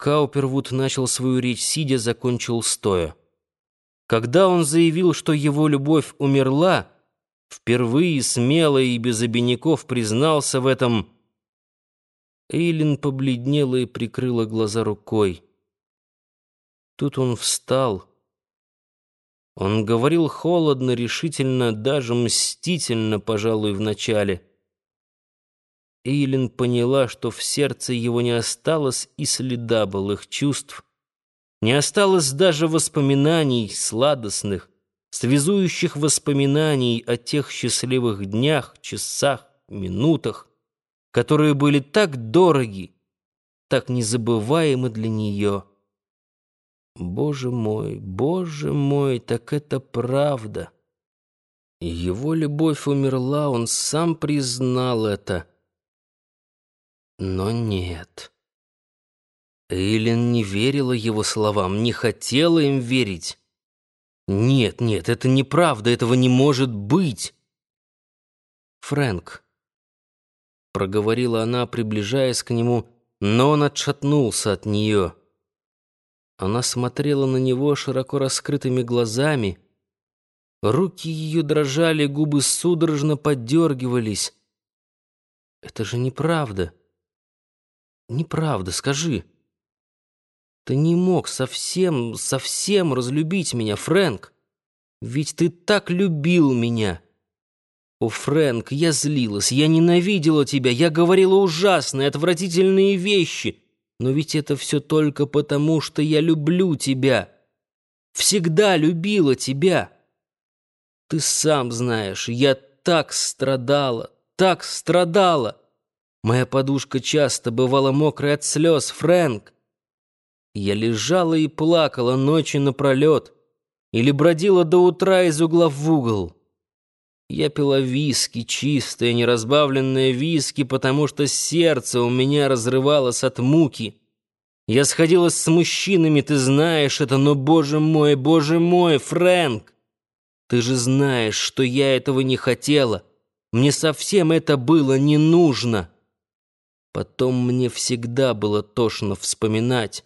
Каупервуд начал свою речь сидя, закончил стоя. Когда он заявил, что его любовь умерла, впервые смело и без обиняков признался в этом, Эйлин побледнела и прикрыла глаза рукой. Тут он встал. Он говорил холодно, решительно, даже мстительно, пожалуй, вначале. Эйлин поняла, что в сердце его не осталось и следа былых чувств, не осталось даже воспоминаний сладостных, связующих воспоминаний о тех счастливых днях, часах, минутах, которые были так дороги, так незабываемы для нее. Боже мой, боже мой, так это правда. Его любовь умерла, он сам признал это — но нет. Эйлин не верила его словам, не хотела им верить. Нет, нет, это неправда, этого не может быть. Фрэнк, проговорила она, приближаясь к нему, но он отшатнулся от нее. Она смотрела на него широко раскрытыми глазами. Руки ее дрожали, губы судорожно подергивались. Это же неправда. Неправда, скажи. Ты не мог совсем, совсем разлюбить меня, Фрэнк. Ведь ты так любил меня. О, Фрэнк, я злилась, я ненавидела тебя, я говорила ужасные, отвратительные вещи. Но ведь это все только потому, что я люблю тебя. Всегда любила тебя. Ты сам знаешь, я так страдала, так страдала. Моя подушка часто бывала мокрой от слез, Фрэнк. Я лежала и плакала ночи напролет или бродила до утра из угла в угол. Я пила виски, чистое, неразбавленное виски, потому что сердце у меня разрывалось от муки. Я сходилась с мужчинами, ты знаешь это, но, боже мой, боже мой, Фрэнк, ты же знаешь, что я этого не хотела. Мне совсем это было не нужно. Потом мне всегда было тошно вспоминать.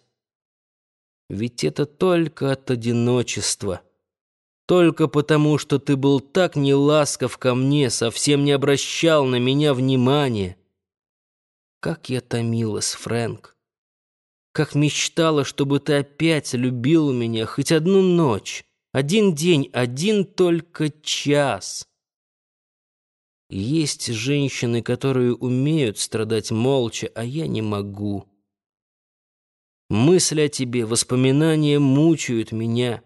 Ведь это только от одиночества. Только потому, что ты был так неласков ко мне, совсем не обращал на меня внимания. Как я томилась, Фрэнк. Как мечтала, чтобы ты опять любил меня хоть одну ночь, один день, один только час. Есть женщины, которые умеют страдать молча, а я не могу. Мысль о тебе, воспоминания мучают меня,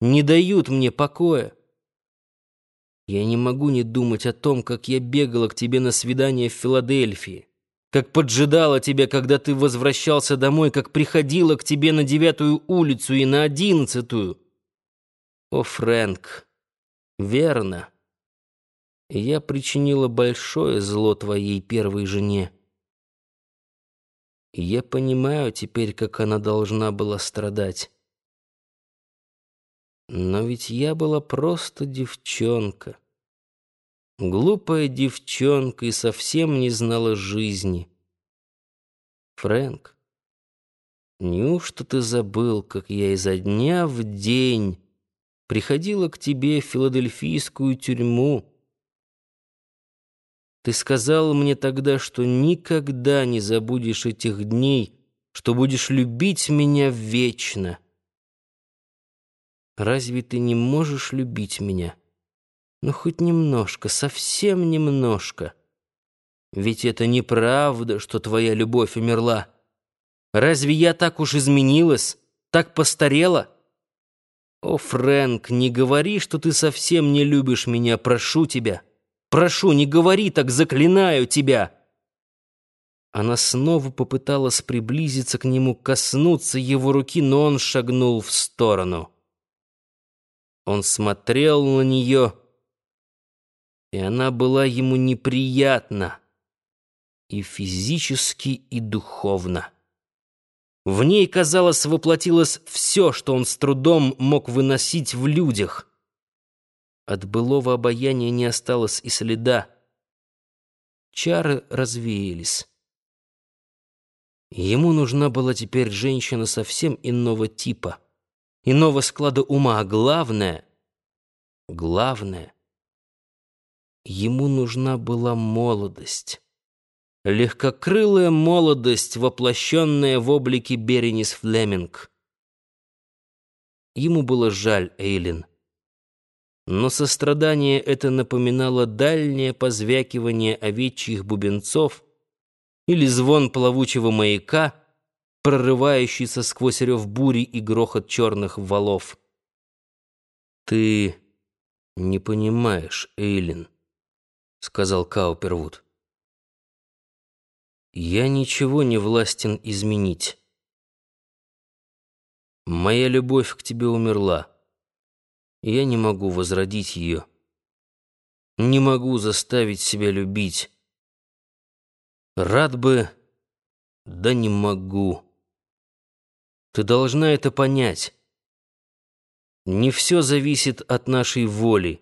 не дают мне покоя. Я не могу не думать о том, как я бегала к тебе на свидание в Филадельфии, как поджидала тебя, когда ты возвращался домой, как приходила к тебе на девятую улицу и на одиннадцатую. О, Фрэнк, верно. Я причинила большое зло твоей первой жене. Я понимаю теперь, как она должна была страдать. Но ведь я была просто девчонка. Глупая девчонка и совсем не знала жизни. Фрэнк, неужто ты забыл, как я изо дня в день приходила к тебе в филадельфийскую тюрьму, ты сказал мне тогда, что никогда не забудешь этих дней, что будешь любить меня вечно. Разве ты не можешь любить меня? Ну, хоть немножко, совсем немножко. Ведь это неправда, что твоя любовь умерла. Разве я так уж изменилась, так постарела? О, Фрэнк, не говори, что ты совсем не любишь меня, прошу тебя. Прошу, не говори так, заклинаю тебя!» Она снова попыталась приблизиться к нему, коснуться его руки, но он шагнул в сторону. Он смотрел на нее, и она была ему неприятна и физически, и духовно. В ней, казалось, воплотилось все, что он с трудом мог выносить в людях. От былого обаяния не осталось и следа. Чары развеялись. Ему нужна была теперь женщина совсем иного типа, иного склада ума, а главное, главное, ему нужна была молодость. Легкокрылая молодость, воплощенная в облике Беренис Флеминг. Ему было жаль Эйлин. Но сострадание это напоминало дальнее позвякивание овечьих бубенцов или звон плавучего маяка, прорывающийся сквозь рев бури и грохот черных валов. «Ты не понимаешь, Эйлин», — сказал Каупервуд. «Я ничего не властен изменить». Моя любовь к тебе умерла. Я не могу возродить ее. Не могу заставить себя любить. Рад бы, да не могу. Ты должна это понять. Не все зависит от нашей воли.